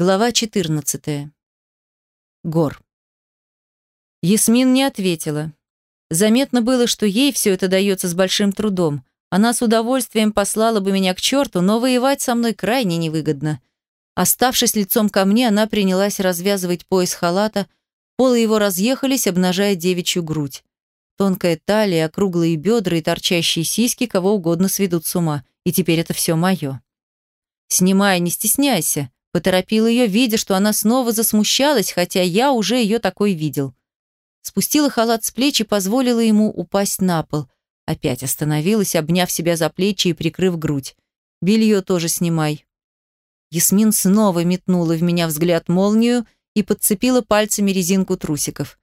Глава 14. Гор. Ясмин не ответила. Заметно было, что ей все это дается с большим трудом. Она с удовольствием послала бы меня к черту, но воевать со мной крайне невыгодно. Оставшись лицом ко мне, она принялась развязывать пояс халата, полы его разъехались, обнажая девичью грудь. Тонкая талия, округлые бедра и торчащие сиськи кого угодно сведут с ума, и теперь это все мое. «Снимай, не стесняйся», Поторопил ее, видя, что она снова засмущалась, хотя я уже ее такой видел. Спустила халат с плеч и позволила ему упасть на пол. Опять остановилась, обняв себя за плечи и прикрыв грудь. «Белье тоже снимай». Ясмин снова метнула в меня взгляд молнию и подцепила пальцами резинку трусиков.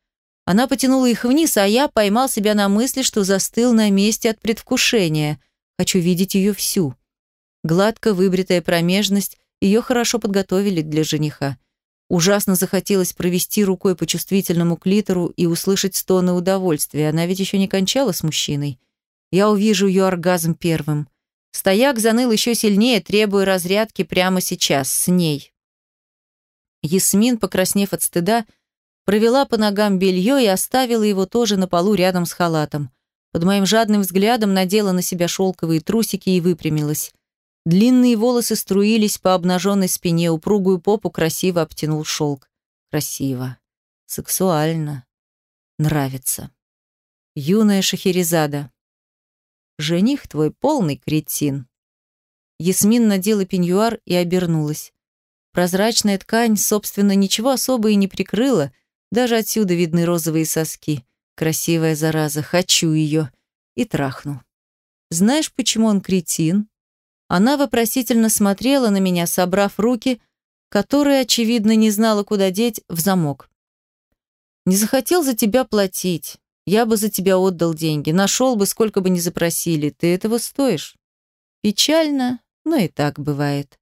Она потянула их вниз, а я поймал себя на мысли, что застыл на месте от предвкушения. Хочу видеть ее всю. Гладко выбритая промежность, ее хорошо подготовили для жениха. Ужасно захотелось провести рукой по чувствительному клитору и услышать стоны удовольствия. Она ведь еще не кончала с мужчиной. Я увижу ее оргазм первым. Стояк заныл еще сильнее, требуя разрядки прямо сейчас, с ней. Ясмин, покраснев от стыда, провела по ногам белье и оставила его тоже на полу рядом с халатом. Под моим жадным взглядом надела на себя шелковые трусики и выпрямилась. Длинные волосы струились по обнаженной спине, упругую попу красиво обтянул шелк. Красиво. Сексуально. Нравится. Юная Шахерезада. Жених твой полный кретин. Ясмин надела пеньюар и обернулась. Прозрачная ткань, собственно, ничего особо и не прикрыла, даже отсюда видны розовые соски. Красивая зараза, хочу ее. И трахну. Знаешь, почему он кретин? Она вопросительно смотрела на меня, собрав руки, которые, очевидно, не знала, куда деть, в замок. «Не захотел за тебя платить. Я бы за тебя отдал деньги. Нашел бы, сколько бы ни запросили. Ты этого стоишь». Печально, но и так бывает.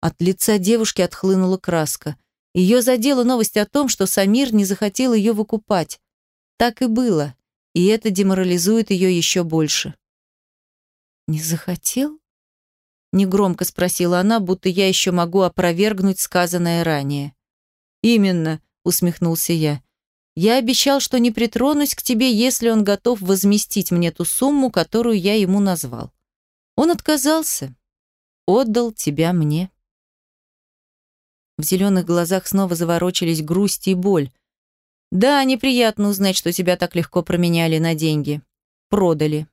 От лица девушки отхлынула краска. Ее задела новость о том, что Самир не захотел ее выкупать. Так и было, и это деморализует ее еще больше. «Не захотел?» Негромко спросила она, будто я еще могу опровергнуть сказанное ранее. «Именно», — усмехнулся я. «Я обещал, что не притронусь к тебе, если он готов возместить мне ту сумму, которую я ему назвал. Он отказался. Отдал тебя мне». В зеленых глазах снова заворочились грусть и боль. «Да, неприятно узнать, что тебя так легко променяли на деньги. Продали.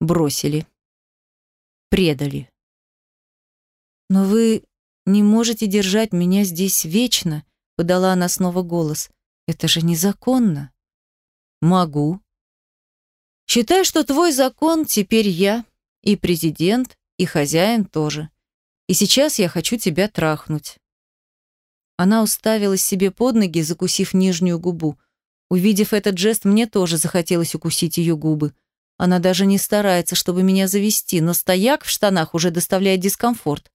Бросили. Предали». «Но вы не можете держать меня здесь вечно», — подала она снова голос. «Это же незаконно». «Могу». «Считай, что твой закон теперь я, и президент, и хозяин тоже. И сейчас я хочу тебя трахнуть». Она уставилась себе под ноги, закусив нижнюю губу. Увидев этот жест, мне тоже захотелось укусить ее губы. Она даже не старается, чтобы меня завести, но стояк в штанах уже доставляет дискомфорт.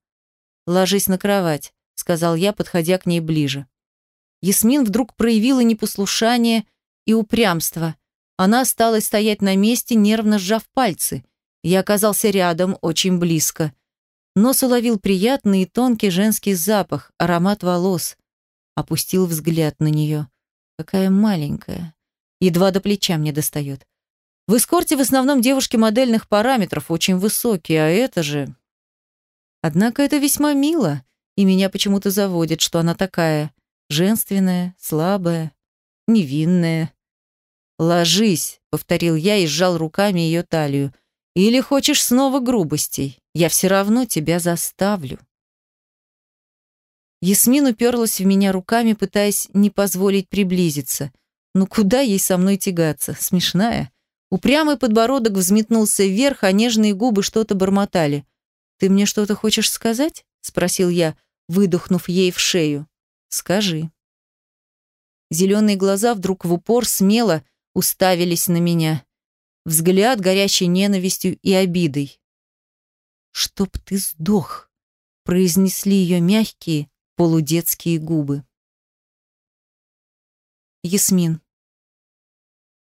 «Ложись на кровать», — сказал я, подходя к ней ближе. Ясмин вдруг проявила непослушание и упрямство. Она осталась стоять на месте, нервно сжав пальцы. Я оказался рядом, очень близко. Нос уловил приятный и тонкий женский запах, аромат волос. Опустил взгляд на нее. Какая маленькая. Едва до плеча мне достает. В эскорте в основном девушки модельных параметров, очень высокие, а это же... Однако это весьма мило, и меня почему-то заводит, что она такая женственная, слабая, невинная. «Ложись», — повторил я и сжал руками ее талию. «Или хочешь снова грубостей? Я все равно тебя заставлю». Ясмин уперлась в меня руками, пытаясь не позволить приблизиться. Ну куда ей со мной тягаться? Смешная. Упрямый подбородок взметнулся вверх, а нежные губы что-то бормотали. «Ты мне что-то хочешь сказать?» — спросил я, выдохнув ей в шею. «Скажи». Зеленые глаза вдруг в упор смело уставились на меня. Взгляд, горящий ненавистью и обидой. «Чтоб ты сдох!» — произнесли ее мягкие, полудетские губы. Ясмин.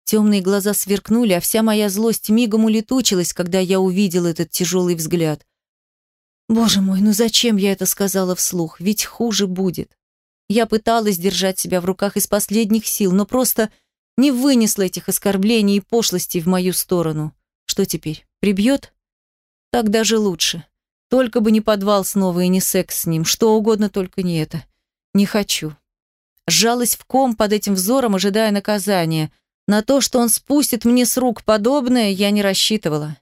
Темные глаза сверкнули, а вся моя злость мигом улетучилась, когда я увидел этот тяжелый взгляд. Боже мой, ну зачем я это сказала вслух? Ведь хуже будет. Я пыталась держать себя в руках из последних сил, но просто не вынесла этих оскорблений и пошлостей в мою сторону. Что теперь, прибьет? Так даже лучше. Только бы не подвал снова и не секс с ним, что угодно, только не это. Не хочу. Сжалась в ком под этим взором, ожидая наказания. На то, что он спустит мне с рук подобное, я не рассчитывала.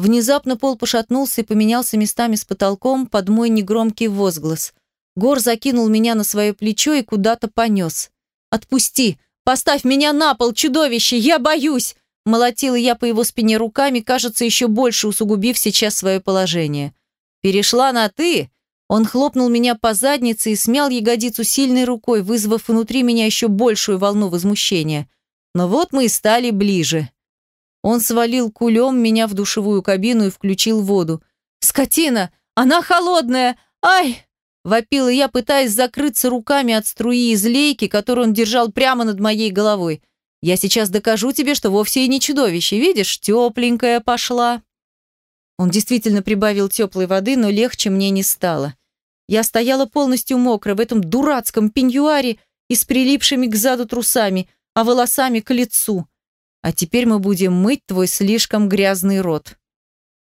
Внезапно пол пошатнулся и поменялся местами с потолком под мой негромкий возглас. Гор закинул меня на свое плечо и куда-то понес. «Отпусти! Поставь меня на пол, чудовище! Я боюсь!» Молотила я по его спине руками, кажется, еще больше усугубив сейчас свое положение. «Перешла на «ты»?» Он хлопнул меня по заднице и смял ягодицу сильной рукой, вызвав внутри меня еще большую волну возмущения. Но вот мы и стали ближе. Он свалил кулем меня в душевую кабину и включил воду. «Скотина! Она холодная! Ай!» Вопила я, пытаясь закрыться руками от струи из лейки, которую он держал прямо над моей головой. «Я сейчас докажу тебе, что вовсе и не чудовище. Видишь, тепленькая пошла». Он действительно прибавил теплой воды, но легче мне не стало. Я стояла полностью мокрая в этом дурацком пеньюаре и с прилипшими к заду трусами, а волосами к лицу. А теперь мы будем мыть твой слишком грязный рот.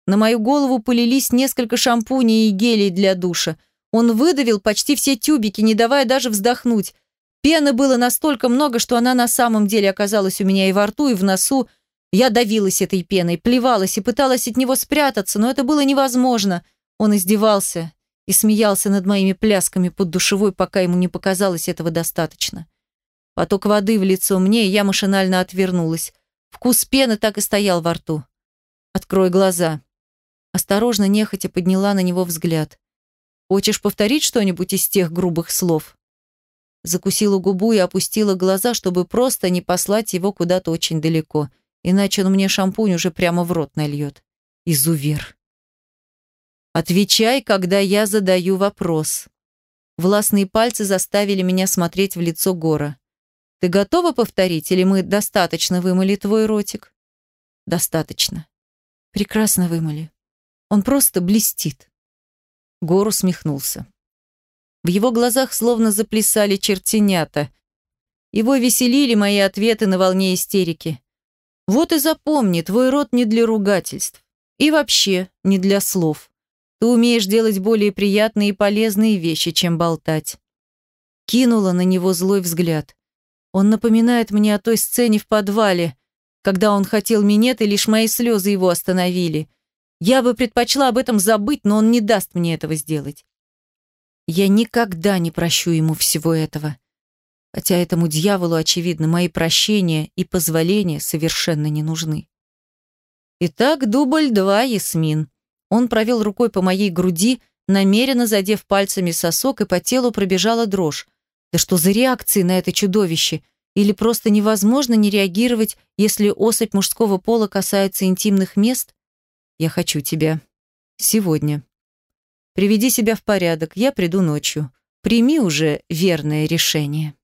На мою голову полились несколько шампуней и гелей для душа – он выдавил почти все тюбики, не давая даже вздохнуть. Пены было настолько много, что она на самом деле оказалась у меня и во рту, и в носу. Я давилась этой пеной, плевалась и пыталась от него спрятаться, но это было невозможно. Он издевался и смеялся над моими плясками под душевой, пока ему не показалось этого достаточно. Поток воды в лицо мне, и я машинально отвернулась. Вкус пены так и стоял во рту. «Открой глаза». Осторожно, нехотя подняла на него взгляд. Хочешь повторить что-нибудь из тех грубых слов?» Закусила губу и опустила глаза, чтобы просто не послать его куда-то очень далеко, иначе он мне шампунь уже прямо в рот нальет. Изувер. «Отвечай, когда я задаю вопрос». Властные пальцы заставили меня смотреть в лицо Гора. «Ты готова повторить, или мы достаточно вымыли твой ротик?» «Достаточно. Прекрасно вымыли. Он просто блестит». Гор усмехнулся. В его глазах словно заплясали чертенята. Его веселили мои ответы на волне истерики. Вот и запомни, твой рот не для ругательств. И вообще не для слов. Ты умеешь делать более приятные и полезные вещи, чем болтать. Кинула на него злой взгляд. Он напоминает мне о той сцене в подвале, когда он хотел минет, и лишь мои слезы его остановили – я бы предпочла об этом забыть, но он не даст мне этого сделать. Я никогда не прощу ему всего этого. Хотя этому дьяволу, очевидно, мои прощения и позволения совершенно не нужны. Итак, дубль два, Ясмин. Он провел рукой по моей груди, намеренно задев пальцами сосок, и по телу пробежала дрожь. Да что за реакции на это чудовище? Или просто невозможно не реагировать, если особь мужского пола касается интимных мест? Я хочу тебя. Сегодня. Приведи себя в порядок, я приду ночью. Прими уже верное решение.